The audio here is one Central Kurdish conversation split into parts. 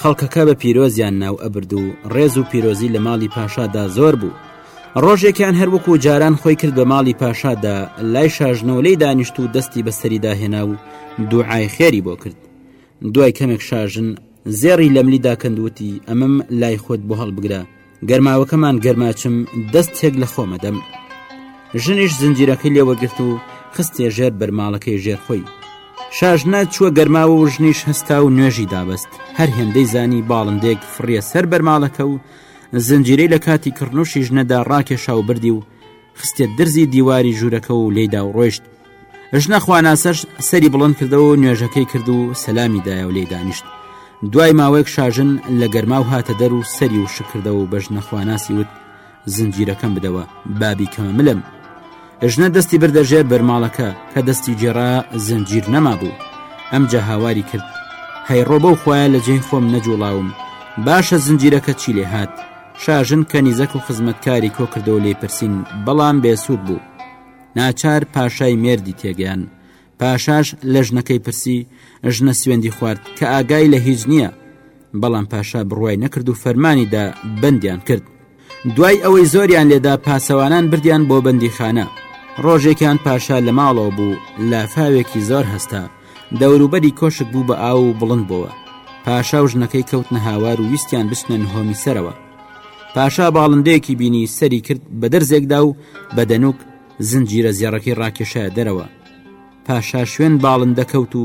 خەڵکەکە بە پیرۆزیان ناو ئەبرد و ڕێز و پیرۆزی لە ماڵی پاشادا زۆر بوو ڕۆژێکیان هەروەکو و جاران خۆی کرد بە ماڵی پاشادا لای شاژنەوەلەی دانیشت و دەستی بەسەریدا هێنا و دوعای خێری بۆ کرد دوای کەمێک شاژن زێڕی لەملی داکەندوتی ئەمەم لای خۆت بۆ هەڵبگرە گەرماوەکەمان گەرماچم دەست تێک لە خۆمەدەم ژنیش زنجیرەکەی لێوەگرت و خستێ ژێر بەرماڵەکەی ژێر خۆی شاژنە چووە گەرماوە و ژنیش هەستا و نوێژی دابست هەر هێندەی زانی باڵندێک فڕیە سەر بەرماڵەکە و زنجیرەی لە کاتی کڕنوشی ژنەدا ڕاکێشا و بردی و خستیە درزی دیواری ژوورەکە و لێدا و ڕۆیشت ژنە خواناسەش سەری بڵند کردەوە و نوێژەکەی کرد و سەلامی دایە و لێ دانیشت دوای ماوەیەک شاژن لە گەرما و هاتە دەر و سەری و شکردەوە و بە ژنە خواناسی وت زنجیرەکەم بدەوە بابی کەمە ملم ژنە دەستی بردە ژێر بەرماڵەکە کە دەستی جێرا زنجیر نەما بوو ئەمجا هاواری کرد هەیڕۆ بەو خۆیان لە جێی خۆم نەجوڵاوم باشە زنجیرەکە چی لێ هاات شاژن کەنیزەک و خزمەتکاری کۆکردەوە لێ پرسین بەڵام بێسوود بوو ناچار پاشای مێردی تێگەیان پاشاش لە ژنەکەی پرسی ژنە سوێندی خوارد کە ئاگای لە هیچ نییە بەڵام پاشا بڕوای نەکرد و فەرمانیدا بەندیان کرد دوای ئەوەی زۆریان لێدا پاسەوانان بردیان بۆ بەندی خانە ڕۆژێکیان پاشا لە ماڵەوە بوو لافاوێکی زۆر هەستا دەوروبەری کۆشک بوو بە ئاو و بڵند بۆوە پاشا و ژنەکەی کەوتنە هاوار و ویستیان بستنە نهۆمی سەرەوە پاشا باڵندەیەکی بینی سەری کرد بە دەرزێکدا و بە دەنوک زنجیرە زێڕەکەی ڕاکێشە دەرەوە پاشا شوێن باڵندە کەوت و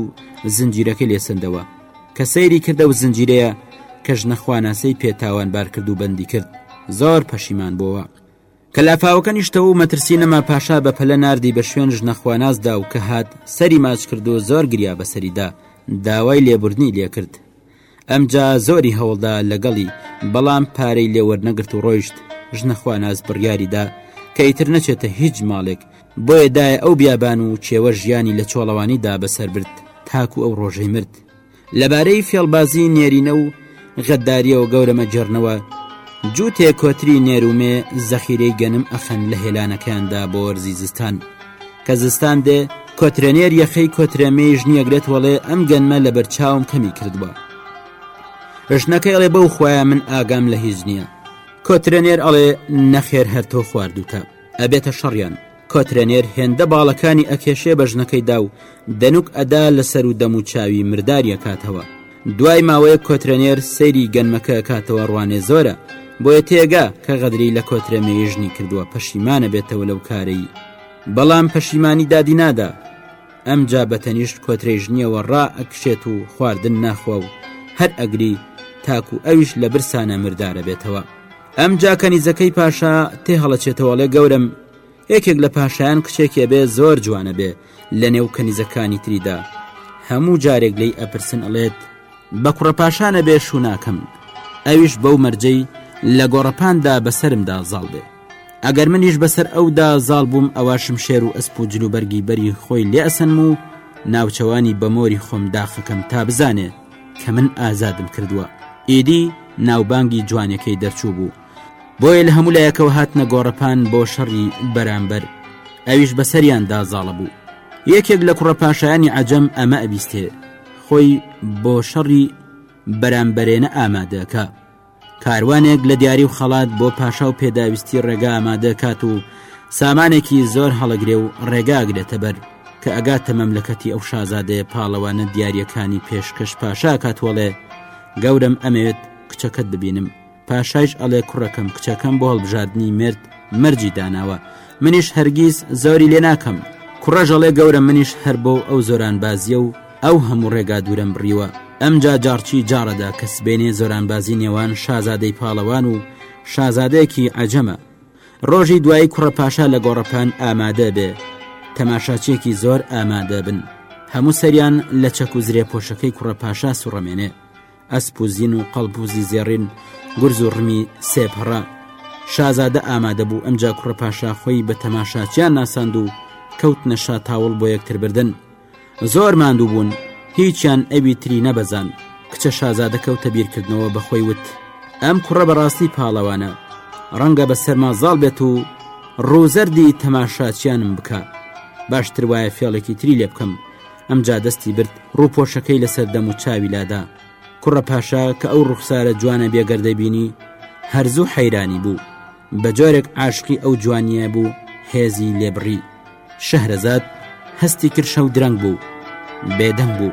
زنجیرەکەی لێسەندەوە کە سەیری کردە و زنجیرەیە کە ژنەخواناسەی پێتاوان بارکرد و بەندی کرد زۆر پەشیمان بووە کە لافاوەکە نیشتەوە و مەترسی نەما پاشا بە پەلە ناردی بە شوێن ژنە خوانازدا و کە هات سەری ماچ کرد و زۆر گریا بەسەریدا داوای لێبوردنی لێکرد ئەمجا زۆری هەوڵدا لەگەڵی بەڵام پارەی لێوەرنەگرت و ڕۆیشت ژنە خواناز بڕیاریدا کە ئیتر نەچێتە هیچ ماڵێک بۆیە دایە ئەو بیابان و چێوە ژیانی لە چۆڵەوانیدا بەسەر برد تاکو ئەو ڕۆژەی مرد لەبارەی فێڵبازی نێرینە و غەدداریەوە گەورەمە جێڕنەوە جووتێ کۆتری نێرومێ زەخیرەی گەنم ئەخەن لە هێلانەکەیاندا بۆ وەرزی زستان کە زستان دێ کۆترێنێر یەخەی کۆترەمێی ژنیەگرێت وەڵێ ئەم گەنمە لە بەرچاوم کەمی کردووە ژنەکەی ئەڵێ بەو خۆیان من ئاگام لە هیچ نییە کۆترەنێر ئەڵێ نەخێر هەر تۆ خواردوتە ئەبێتە شەڕیان کۆترەنێر هێندە باڵەکانی ئەکێشێ بە ژنەکەی دا و دەنوک ئەدا لەسەر و دەم و چاوی مرداریە کاتەوە دوای ماوەیە کۆترەنێر سەیری گەنمەکە کاتەوە ڕوانێ زۆرە بۆیە تێگا کە غەدری لە کۆترە مێژنی کردووە پەشیمانە بێتەوە لەو کارەی بەڵام پەشیمانی دادی نادا ئەم جا بە تەنیشت کۆترەی ژنیەوە ڕا ئەکشێت و خواردن ناخوا و هەر ئەگری تاکو ئەویش لە برسانە مردارە بێتەوە ئەمجا کەنیزەکەی پاشا تێهەڵەچێتەوەڵێ گەورم یەکێک لە پاشایان کچێکێ بێ زۆر جوانە بێ لە نێو کەنیزەکانی تریدا هەموو جارێک لی ئەپرسن ئەڵێت بە کوڕە پاشانە بێ شووناکەم ئەویش بەو مەرجەی لە گۆڕەپاندا بەسرمدا زاڵ بێ ئەگەر منیش بەسەر ئەودا زاڵ بووم ئەواشم شێر و ئەسپ و جلوبەرگی بەری خۆی لێ ئەسەنم و ناوچەوانی بەمۆری خۆم داخەکەم تا بزانێت کە من ئازادم کردووە ئیدی ناوبانگی جوانەکەی دەرچوو بوو بۆیە لە هەموو لایەکەوە هاتنە گۆڕەپان بۆ شەڕی بەرامبەر ئەویش بەسەریان دازاڵە بوو یەکێک لە کوڕە پاشایانی عجەم ئەمە ئەبیستێ خۆی بۆ شەڕی بەرامبەرێنە ئامادەکە کاروانێک لە دیاری و خەڵات بۆ پاشا و پێداویستی ڕێگا ئامادەکات و سامانێکی زۆر هەڵەگرێ و ڕێگاگرێتە بەر کە ئەگاتە مەملەکەتی ئەو شازادەیە پاڵەوانە دیارەکانی پێشکەش پاشا کاتوەڵێ گەورم ئەمەوێت کچەکەت ببینم پاشایش ئەڵێ کوڕەکەم کچەکەم بۆ هەڵبژاردنی مرد مەرجی داناوە منیش هەرگیز زۆری لێ ناکەم کوڕەژەڵێ گەورە منیش هەر بۆ ئەو زۆران بازیە و ئەو هەموو ڕێگا دوورەم بڕیوە ئەمجا جاڕچی جاڕەدا کە سبێنێ زۆرانبازی نێوان شازادەی پاڵەوان و شازادەیەکی عەجەمە ڕۆژی دوایی کوڕە پاشا لە گۆڕەپان ئامادە بێ تەماشاچێکی زۆر ئامادە بن هەموو سەریان لە چەک و زرێ پۆشەکەی کوڕە پاشا سوڕەمێنێ ئەسپ و زین و قەڵپوزی زێڕین گورز و ڕمی سێپەڕە شازادە ئامادە بوو ئەمجا کوڕە پاشا خۆی بە تەماشاچیان ناساند و کەوت نەشا تاوڵ بۆ یەکتربردن زۆر ماندوو بوون هیچیان ئەوی تری نەبەزان کچە شازادە کەوتە بیرکردنەوە بەخۆی وت ئەم کوڕە بەڕاستی پاڵەوانە ڕەنگە بە سەرمازاڵ بێت و ڕووزەردی تەماشاچیانم بکە باشتر وایە فێڵێکی تری لێ بکەم ئەم جادەستی برد ڕووپۆشەکەی لەسەر دەم و چاوی لادا کوڕە پاشا کە ئەو ڕوخسارە جوانە بێگەردەبینی هەرزوو حەیرانی بوو بە جۆرێک عاشقی ئەو جوانیە بوو هێزی لێبڕی شەهرەزاد هەستی کرد شەو درەنگ بوو بێدەنگ بوو.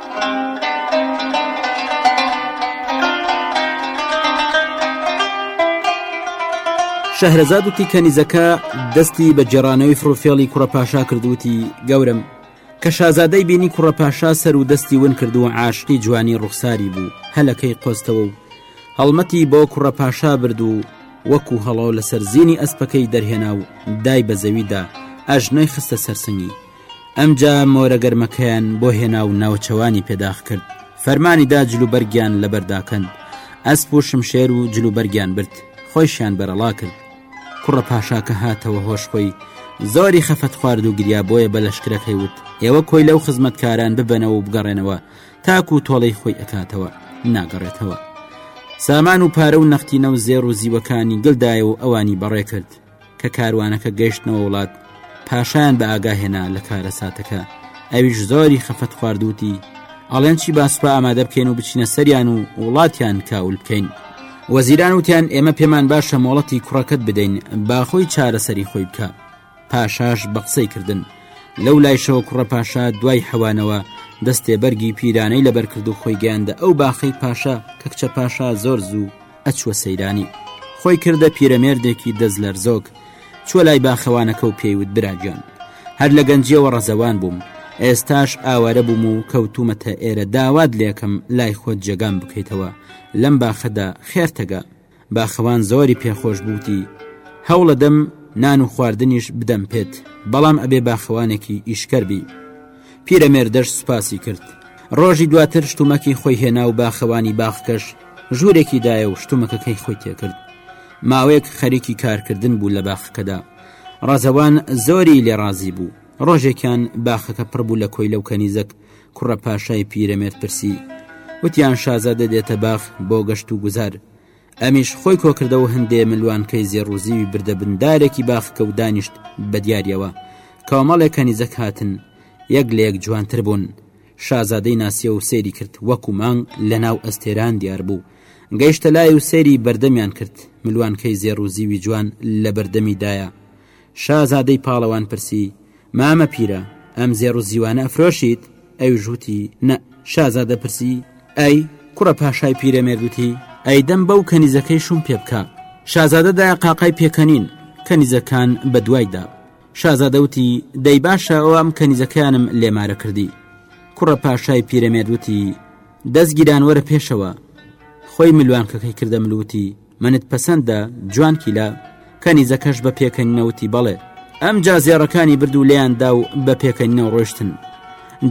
شەهرەزاد وتی کەنیزەکە دەستی بە جێرانەوەی فڕوفێڵی کوڕە پاشا کردوتی گەورم کە شازادەی بینی کوڕە پاشا سەر و دەستی ون کردو عاشقی جوانی ڕوخساری بوو هەلەکەی قۆستەوە و هەڵمەتی بۆ کوڕە پاشا برد و وەکو هەڵۆ لەسەر زیینی ئەسپەکەی دەرهێنا و دای بە زەویدا ئەژنۆی خستە سەرسنگی ئەمجا مۆرە گەرمەکەیان بۆ هێنا و ناوچەوانی پێداخ کرد فەرمانی دا جلوبەرگیان لەبەرداکەن ئەسپ و شمشێر و جلوبەرگیان برد خۆیشیان بەرەڵا کرد کوڕە پاشاکە هاتەوە هۆش خۆی زۆری خەفەت خوارد و گریا بۆیە بە لەشکرەکەی وت ئێوە کۆی لەو خزمەتکاران ببەنەوە و بگەڕێنەوە تاکو و تۆڵەی خۆی ئەکاتەوە ناگەڕێتەوە سامان و پارە و نەختینە و زێڕ و زیوەکانی گلدایە و ئەوانی بەڕێ کرد کە کاروانەکە گەشتنەوە وڵات پاشان بە ئاگاهێنا لە کارە ساتەکە ئەویش زۆری خەفەت خواردوتی ئەڵێن چی باسپا ئامادە بکەین و بچینە سەریان و وڵاتیان کاول بکەین وەزیران وتیان ئێمە پێمان باشە مۆڵەتی کوڕەکەت بدەین باخۆی چارەسەری خۆی بکە پاشاش بە قسەی کردن لەو لایشەوە کوڕە پاشا دوای حەوانەوە دەستێ بەرگی پیرانەی لەبەرکرد و خۆی گەیاندە ئەو باخەی پاشا کە کچە پاشا زۆر زوو ئەچووە سەیرانی خۆی کردە پیرەمێردێکی دەست لەرزۆک چوە لای باخەوانەکە و پێیوت براگیان هەر لە گەنجیەوە ڕەزەوان بووم ئێستاش ئاوارە بووم و کەوتومەتە ئێرە داوات لەکەم لای خۆت جێگام بکەیتەوە لەم باخەدا خێرتەگە باخەوان زۆری پێخۆش بووتی هەوڵەدەم نان و خواردنیش بدەم پێت بەڵام ئەبێ باخەوانێکی ئیشکەر بی پیرەمێردەش سوپاسی کرد ڕۆژی دواتر شتومەکی خۆی هێنا و باخەوانی باخکەش ژوورێکی دایە و شتومەکەکەی خۆی تێکرد ماوەیەک خەریکی کارکردن بوو لە باخەکەدا ڕەزەوان زۆری لێ ڕازی بوو ڕۆژێکیان باخەکە پڕ بوو لە کۆی لەو کەنیزەک کوڕە پاشای پیرەمێرد پرسی وتیان شازادە دێتە باخ بۆ گەشت و گوزار ئەمیش خۆی کۆکردەوە هەندێ ملوانکەی زێڕوزیوی بردە بندارێکی باخکە و دانیشت بە دیارەوە کامەڵێک کەنیزەک هاتن یەک لە یەک جوانتر بوون شازادەی ناسیە و سەیری کرد وەکو مانگ لە ناو ئەستێران دیار بوو گەیشتە لای و سەیری بەردەمیان کرد ملوانکەی زێڕوزیوی جوان لە بەردەمیدایە شازادەی پاڵەوان پرسی، مامە پیرە، ئەم زێڕ و زیوانە ئەفرۆشیت؟ ئەویش وتی، نە. شازادە پرسی، ئەی؟ کوڕە پاشای پیرەمێرد وتی، ئەیدەم بەو کەنیزەکەی شووم پێ بکا. شازادە دا قاقای پێکەنین، کەنیزەکان بە دوای دا. شازادە وتی، دەی باشە ئەوە ئەم کەنیزەکەیانم لێ مارە کردی. کوڕە پاشای پیرەمێرد وتی، دەس گیران وەرە پێشەوە. خۆی ملوانکەکەی کردە مل وتی، منت پەسەندە جوان کیلا کەنیزەکەش بە پێکەنینەوتی بەڵێ ئەم جا زێڕەکانی برد و لێیاندا و بە پێکەنینەوە ڕۆشتن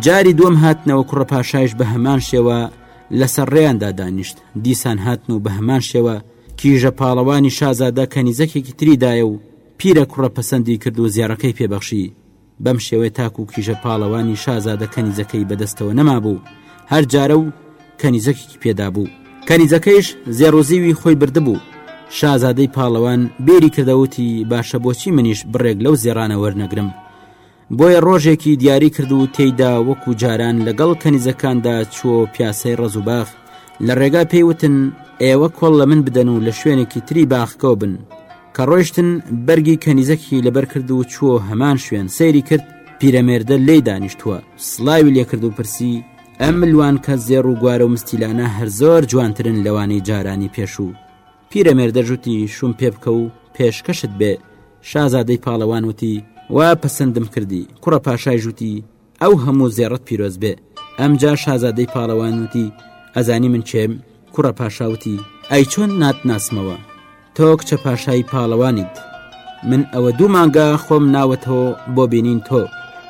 جاری دووەم هاتنەوە کوڕە پاشایش بە هەمان شێوە لەسەر ڕێیاندا دانیشت دیسان هاتن و بە هەمان شێوە کیژە پاڵەوانی شازادە کەنیزەکێکی تریدایە و پیرە کوڕە پەسەندی کرد و زێڕەکەی پێبەخشی بەم شێوەیە تاکو و کیژە پاڵەوانی شازادە کەنیزەکەی بەدەستەوە نەمابوو هەر جارە و کەنیزەکێکی پێدا بوو کەنیزەکەیش زێڕۆزیوی خۆی بردبوو شازادەی پاڵەوان بێری کردەوتی باشە بۆچی منیش بڕێک لەو زێرانە وەرنەگرم بۆیە ڕۆژێکی دیاری کرد و تێیدا وەکو جاران لەگەڵ کەنیزەکاندا چوە پیاسەی ڕزوباخ لە ڕێگا پێیوتن ئێوە کۆڵ لە من بدەن و لە شوێنێکی تری باخکەوە بن کە ڕۆیشتن بەرگی کەنیزەکی لەبەر کرد و چووە هەمان شوێن سەیری کرد پیرەمێردە لی دانیشتووە سلاوی لێکرد و پرسی ئەم ملوان کە زێڕ و گوارە و مستیلانە هەر زۆر جوانترن لەوانەی جارانی پێشوو پیرەمێردە ژوتی شوم پێ بکە و پێشکەشت بێ شازادەی پاڵەوان وتی وا پەسەندم کردی کوڕە پاشای ژوتی ئەو هەموو زێڕت پیرۆز بێ ئەمجا شازادەی پاڵەوان وتی ئەزانی من چێم کوڕە پاشاوتی ئەی چۆن ناتناسمەوە تۆک چە پاشای پاڵەوانیت من ئەوە دوو مانگا خۆم ناوەتەوە بۆ بینین تۆ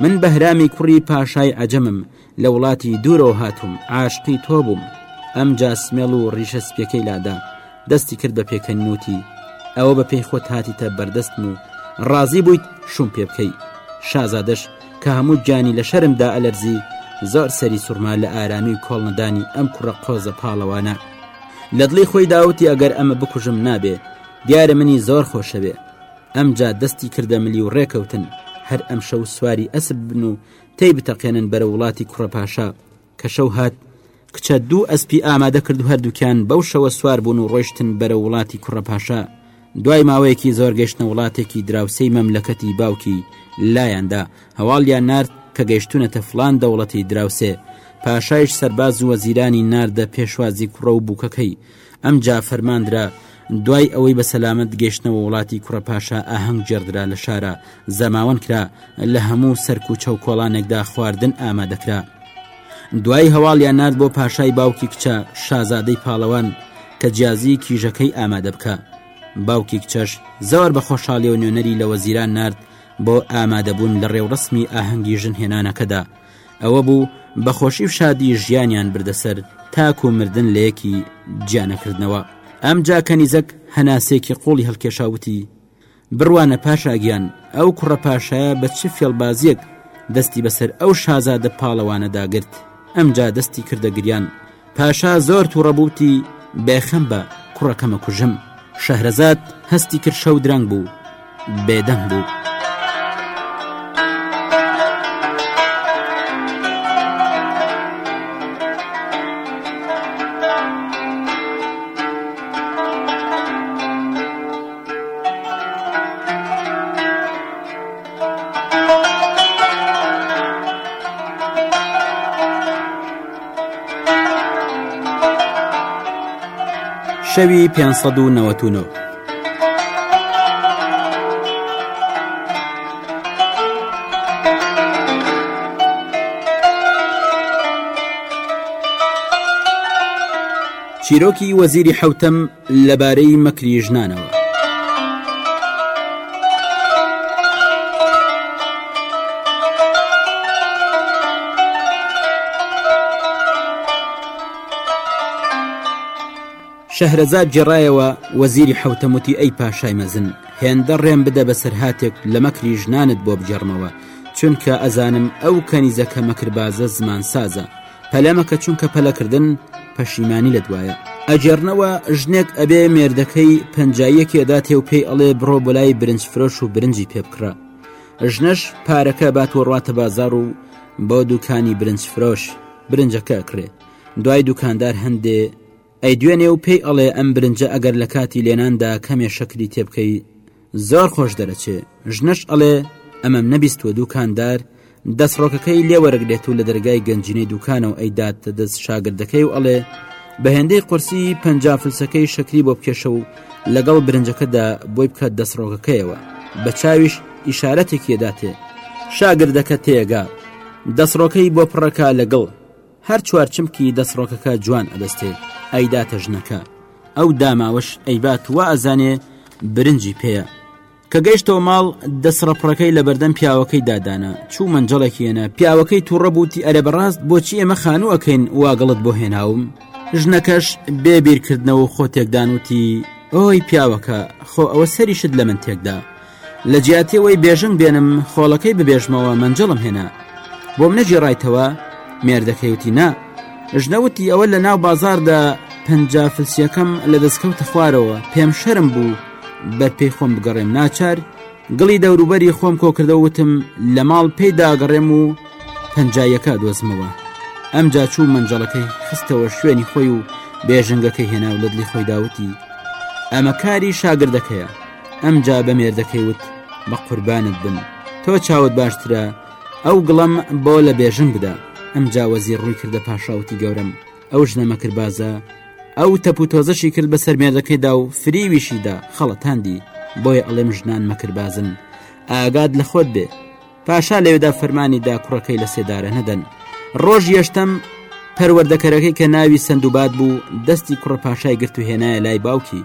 من بەهرامی کوڕی پاشای عجەمم لە وڵاتی دوورەوە هاتووم عاشقی تۆ بووم ئەم جاسمێڵ و ڕیشە سپیەکەی لادا دەستی کرد بە پێکەنین وتی ئەوە بە پێی خۆت هاتیتە بەردەستم و ڕازی بوویت شوم پێ بکەی شازادەش کە هەموو گیانی لە شەرمدا ئەلەرزی زۆر سەری سوورما لە ئارامی و کۆڵنەدانی ئەم کوڕە قۆزە پاڵەوانە لە دڵی خۆی داوتی ئەگەر ئەمە بکوژم نابێ دیارە منی زۆر خۆشەوێ ئەمجا دەستی کردە ملی و ڕێکەوتن هەر ئەم شەو سواری ئەسب بن و تێی بتەقێنن بەرە وڵاتی کوڕە پاشا کە شەو هات کچە دوو ئەسپی ئامادە کرد و هەردووکیان بەو شەوە سوار بوون و ڕۆشتن بەرە وڵاتی کوڕە پاشا دوای ماوەیەکی زۆر گەشتە وڵاتێکی دراوسێی مەملەکەتی باوکی لایەندا هەواڵیان نرد کە گەشتونەتە فلان دەوڵەتی دراوسێ پاشایش سەرباز و وەزیرانی ناردە پێشوازی کوڕە و بووکەکەی ئەمجا فەرماندرا دوای ئەوەی بە سەلامت گەشتنەوە وڵاتی کوڕە پاشا ئاهەنگ جێڕدرا لە شارە زەماوەند کرا لە هەموو سەرک و چەوکۆڵانێکدا خواردن ئامادەکرا دوای هەواڵیان نرد بۆ پاشای باوکی کچە شازادەی پاڵەوان کە جیازی کیژەکەی ئامادە بکە باوکی کچەش زۆر بە خۆشحاڵی و نوێنەری لە وەزیران نرد بۆ ئامادەبوون لە ڕێوڕسمی ئاهەنگی ژن هێنانەکەدا ئەوە بوو بە خۆشی و شادی ژیانیان بردە سەر تاکو و مردن لە یەکی جیانەکردنەوە ئەم جا کەنیزەک هەناسێکی قوڵی هەڵکێشاوتی بڕوانە پاشاگیان ئەو کوڕە پاشایە بە چ فێڵبازیەک دەستی بەسەر ئەو شازادە پاڵەوانەدا گرت ئەمجا دەستی کردە گریان پاشا زۆر تووڕە بوو وتی بێخەم بە کوڕەکەمە کوژم شەهرەزاد هەستی کرد شەو درەنگ بوو بێدەنگ بوو. شەوی پێنج سەد و نەوەت و نۆ. چیرۆکی وەزیری حوتم لەبارەی مەکری ژنانەوە. شەهرەزاد جێڕایەوە وەزیری حوتەموتی ئەی پاشای مەزن هێندە ڕێم بدە بەسەرهاتێک لە مەکری ژنانت بۆ بجێڕمەوە چونکە ئەزانم ئەو کەنیزەکە مەکربازە زمان سازە پەلە مەکە چونکە پەلەکردن پەشیمانی لە دوایە ئەگەرنەوە ژنێک ئەبێ مێردەکەی پەنجاییەکێدا تێ و پێی ئەڵێ بڕۆ بۆ لای برنج فرۆش و برنجی پێبکڕە ژنەش پارەکە بات و ڕاتە بازار و بۆ دوکانی برنج فرۆش برنجەکە ئەکرێ دوای دوکاندار هەندێ ئەیدوێنێ و پێی ئەڵێ ئەم برنجە ئەگەر لە کاتی لێناندا کەمێ شەکری تێ بکەی زۆر خۆش دەرەچێ ژنەش ئەڵێ ئەمەم نەبیستوە دووکاندار دەستڕۆکەکەی لێ وەرەگرێت و لە دەرگای گەنجینەی دوکانەوە ئەیدات دەست شاگردەکەی و ئەڵێ بە هێندەی قورسی پەنج فلسەکەی شەکری بۆ بکێشە و لەگەڵ برنجەکەدا بۆی بکات دەستڕۆکەکەیەوە بە چاویش ئیشارەتێکیداتێ شاگردەکە تێگا دەستڕۆکەی بۆ پڕەکە لەگەڵ هەر چوار چمکی دەست ڕۆکەکە جوان ئەدەستێ ئەیداتە ژنەکە ئەو داماوەش ئەیبات وا ئەزانێ برنجی پێەیە کە گەیشتەوە ماڵ دەسڕەپڕەکەی لە بەردەم پیاوەکەی دادانا چوو منجەڵێکی هێنا پیاوەکەی تووڕە بووتی ئەرە بەڕاست بۆچی ئێمە خانووەکەین واگەڵت بۆ هێناوم ژنەکەش بێ بیرکردنەوە خۆ تێکدانوتی ئەوەی پیاوەکە خۆ ئەوە سەریشت لە من تێکدا لە جیاتی ئەوەی بێژنگ بێنم خۆڵەکەی ببێژمەوە مەنجەڵم هێنا بۆم نەگێڕایتەوە مێردەکەیوتی نا ژنەوتی ئەوە لە ناو بازاردا پەنجا فلسیەکەم لە دەستکەوتە خوارەوە پێم شەرم بوو بەر پێی خۆم بگەڕێم ناچار گڵی دەوروبەری خۆم کۆکردە وتم لە ماڵ پێی داگەڕێم و پەنجایەکە دۆزمەوە ئەمجا چوو منجەڵەکەی خستەوە شوێنی خۆی و بێژنگەکەی هێناو لە دلی خۆی داوتی ئەمە کاری شاگردەکەیە ئەمجا بە مێردەکەی وت بە قوربانت بن تۆ چاوت باشترە ئەو گڵم بۆ لە بێژم بدە ئەمجا وەزی ڕووی کردە پاشاوتی گەورم ئەو ژنە مەکربازە ئەو تەپ و تۆزەشی کرد بە سەرمێردەکەیدا و فریویشیدا خەڵەتاندی بۆیە ئەڵێم ژنان مەکربازن ئاگاد لە خۆت بێ پاشا لەوێدا فەرمانی دا کوڕەکەی لە سێدارە نەدەن ڕۆژ یەشتم پەروەردەکەرەکەی کە ناوی سندوبات بوو دەستی کوڕە پاشای گرت و هێنایە لای باوکی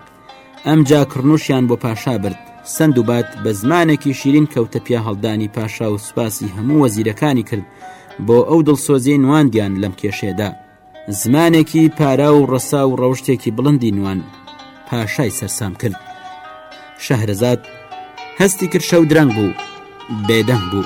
ئەمجا کڕنووشیان بۆ پاشا برد سند و بات بە زمانێکی شیرین کەوتە پیا هەڵدانی پاشا و سوپاسی هەموو وەزیرەکانی کرد بۆ ئەو دڵسۆزی نواندیان لەم کێشێدا زمانێکی پارا و ڕەسا و ڕەوشتێکی بڵندی نوان پاشای سەرسام کرد شەهرەزاد هەستی کرد شەو درەنگ بوو بێدەنگ بوو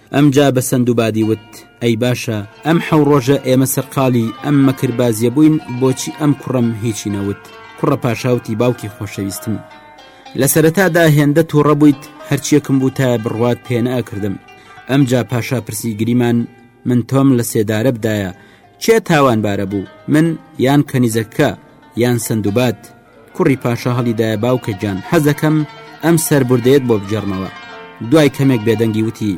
ئەمجا بە سندوبادی وت ئەی باشە ئەم حەو ڕۆژە ئێمە سەرقاڵی ئەم مەکربازیە بووین بۆچی ئەم کوڕەم هیچی نەوت کوڕە پاشاوتی باوکی خۆشەویستم لە سەرەتادا هێندە تووڕە بوویت هەرچیەکم بوو تا بڕوات پێ نەکردم ئەمجا پاشا پرسی گریمان من تۆم لە سێدارە بدایە چێ تاوانبارە بوو من یان کەنیزەکە یان سندوبات کوڕی پاشا هەڵی دایە باوکە گیان حەزەکەم ئەم سەربوردەیەت بۆ بگێڕمەوە دوای کەمێک بێدەنگی وتی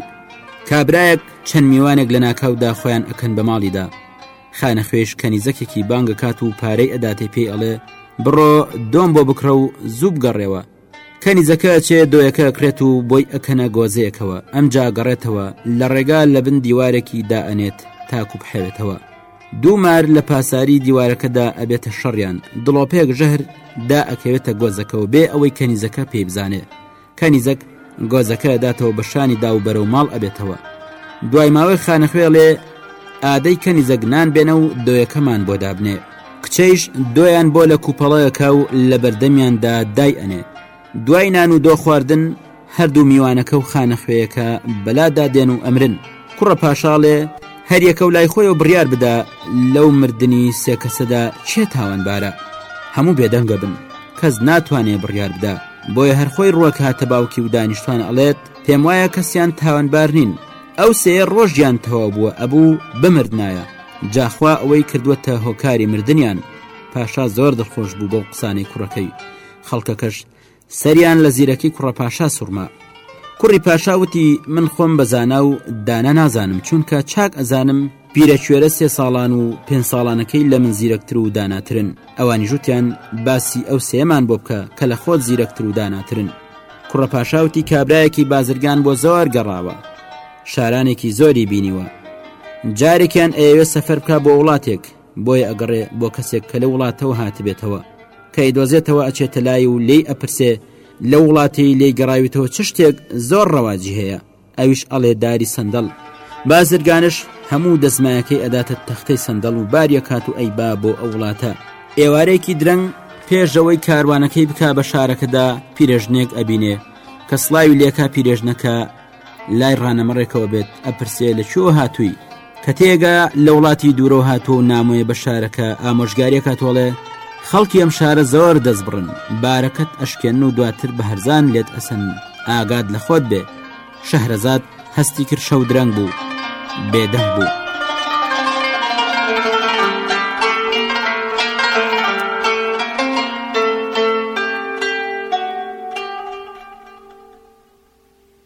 کابرایەک چەند میوانێک لە ناکاودا خۆیان ئەکەن بە ماڵیدا خانە خوێش کەنیزەکێکی بانگەکات و پارەی ئەداتێ پێی ئەڵێ بڕۆ دۆم بۆ بکڕە و زوو بگەڕێەوە کەنیزەکە ئەچێ دۆیەکە ئەکڕێت و بۆی ئەکەنە گۆزەیەکەوە ئەمجا گەڕێتەوە لە ڕێگا لە بن دیوارێکی دائەنێت تاکو بحەوێتەوە دوو مار لە پاساری دیوارەکەدا ئەبێتە شەڕیان دڵۆپێک ژەهر دا ئەکەوێتە گۆزەکەەوە بێ ئەوەی کەنیزەکە پێی بزانێ کەنیزەک گۆزەکە داتەوە بەشانی دا و بەرەو ماڵ ئەبێتەوە دوای ماوەی خانەخوێڵێ ئادەی کەنیزەگنان بێنە و دۆیەکەمان بۆ دابنێ کچەیش دۆیان بۆ لە کوپەڵەکە و لە بەردەمیاندا دای ئەنێت دوای نان و دۆ خواردن هەردوو میوانەکە و خانەخوێیەکە بەلادا دێن و ئەمرن کوڕە پاشاڵێ هەریەکە و لای خۆی و بڕیار بدا لەو مردنی سێکەسەدا چێ تاوانبارە هەموو بێدەنگە بن کەس ناتوانێ بڕیار بدا بۆیە هەرخۆی ڕوەک هاتە باوکی و دانیشتوان ئەڵێت پێم وایە کەسیان تاوانبار نین ئەو سێ ڕۆژیان تەوا بووە ئەبوو بمردایە جاخوا ئەوەی کردوەتە هۆکاری مردیان پاشا زۆر دڵخۆش بوو بەو قسانەی کوڕەکەی خەڵکەکەش سەریان لە زیرەکی کوڕە پاشا سوورما کوڕی پاشاوتی من خۆم بەزانا و دانا نازانم چونکە چاک ئەزانم پیرەکوێرە سێ ساڵان و پێنج ساڵانەکەی لە من زیرەکتر و داناترن ئەوانیش وتیان باسی ئەو سێمان بۆ بکە کە لە خۆت زیرەکتر و داناترن کوڕە پاشاوتی کابرایەکی بازرگان بۆ زۆر گەڕاوە شارانێکی زۆری بینیوە جارێکیان ئەیەوێ سەفەر بکە بۆ وڵاتێک بۆیە ئەگەڕێ بۆ کەسێک کە لە وڵاتەوە هاتبێتەوە کەی دۆزێتەوە ئەچێتە لای و لێی ئەپرسێ لە وڵاتی لێی گەڕاویتەوە چ شتێک زۆر ڕەواجی هەیە ئەویش ئەڵێ داری سندەڵ بازرگانش هەموو دەزمایەکەی ئەداتە تەختەی سندەڵ و باریە کات و ئەی با بۆ ئەو وڵاتە ئێوارەیەکی درەنگ پێشەوەی کاروانەکەی بک بە شارەکەدا پیرەژنێک ئەبینێ کە سڵاوی لێکا پیرێژنەکە لای ڕانەمەڕێکەوە بێت ئەپرسێ لە چۆ هاتووی کە تێگا لە وڵاتی دوورۆ هاتۆ و نامۆیە بە شارەکە ئامۆژگاریەکە تۆڵێ خەڵکی ئەم شارە زۆر دەست بڕن بارەکەت ئەشکێن و دواتر بە هەرزان لێت ئەسن ئاگاد لە خۆت بێ شەهرەزاد هەستی کرد شەو درەنگ بوو بێدەنگ بوو.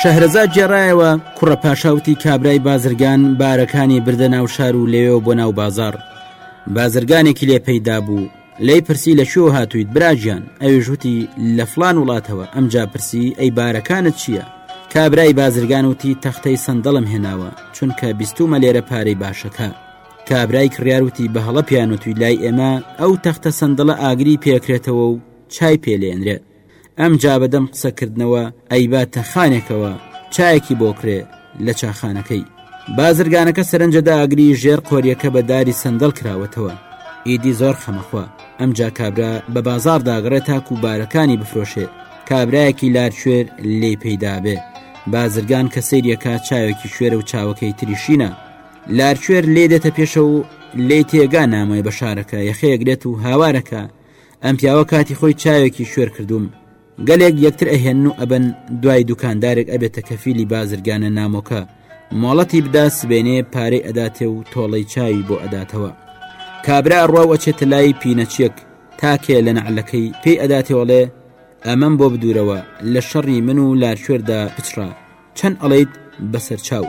شەهرەزاد گێڕایەوە، کوڕە پاشا وتی کابرای بازرگان بارەکانی بردە ناو شار و لەوێوە بۆ ناو بازاڕ بازرگانێکی لێ پەیدا بوو لێی پرسی لە شوێ هاتوویت براگیان ئەویش وتی لە فلان وڵاتەوە ئەمجا پرسی ئەی بارەکانت چییە؟ کابرای بازرگان وتی تەختەی سندڵم هێناوە چونکە بیستومە لێرە پارەی باشەکە کابرای کڕیاروتی بە هەڵە پیانوتوی لای ئێمە ئەو تەختە سندڵە ئاگری پێکرێتەوە و چای پێلێنرێت ئەمجا بە دەم قسە کردنەوە ئەیبا تەخانێکەوە چایەکی بۆ کرێ لە چاخانەکەی بازرگانەکە سەرنجە داگری ژێر قۆریەکە بە داری سندڵ کراوەتەوە ئیدی زۆر خەمەخوا ئەمجا کابرا بە بازار داگڕێ تاکو و بارەکانی بفرۆشێ کابراایەکی لارکوێر لی پێدابێ بازرگان کە سریەکە چاوێکی کوێرە و چاوەکەی تریشینە لارکوێر لێ دێتە پێشە و لی تێگا نامۆی بە شارەکە یەخەیەگرێت و هاوارەکە ئەم پیاوە کاتی خۆی چاوێکی شوێر کردووم گەلێک یەکتر ئەهێن و ئەبن دوای دوکاندارێک ئەبێتە کەفیلی بازرگانە نامۆکە مۆڵەتی بدا سبێنێ پارەی ئەداتێ و تۆڵەی چاوی بۆ ئەداتەوە کابرا ڕوا ئەچێتە لای پینەچیەک تاکێ لە نەعلەکەی پێی ئەداتێوەڵێ ئەمەم بۆ بدورەوە لە شەڕی من و لارکوێردا پچڕە چەند ئەڵێیت بەسەرچاو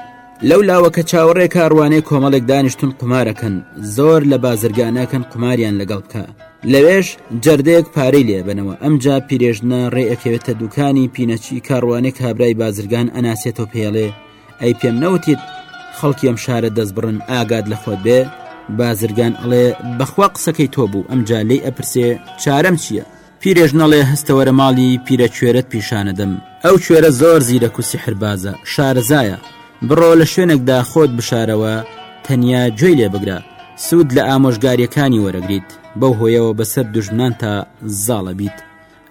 لەو لاوە کە چاوەڕێ کاڕوانێ کۆمەڵێک دانیشتون قمارەکەن زۆر لە بازرگانەکەن قماریان لەگەڵ بکە لەوێش جەردەیەک پارەی لێبنەوە ئەمجا پیرێژنە ڕێەکەوێتە دوکانی پینەچی کاڕوانێک کابرای بازرگان ئەناسێتەوە پێڵێ ئەی پێم نەوتیت خەڵکی ئەم شارە دەست بڕن ئاگاد لە خۆت بێ بازرگان ئەڵێ بەخوا قسەکەی تۆ بوو ئەمجا لی ئەپرسێ چارەم چییە؟ پیرێژ نەڵێ هەستەوەرە ماڵی پیرە کوێرەت پیشان ئەدەم. ئەو کوێرە زۆر زیرەک و سیحربازە، شارەزایە. بڕۆ لە شوێنێکدا خۆت بشارەوە تەنیا گوێی لێ بگرە. سوود لە ئامۆژگارییەکانی وەرەگریت. بەو هۆیەوە بەسەر دوژمنانتا زاڵ ئەبیت.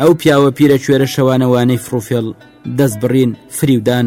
ئەو پیاوە پیرە کوێرە شەوانە وانەی فڕوفێڵ، دەستبڕین، فریودان،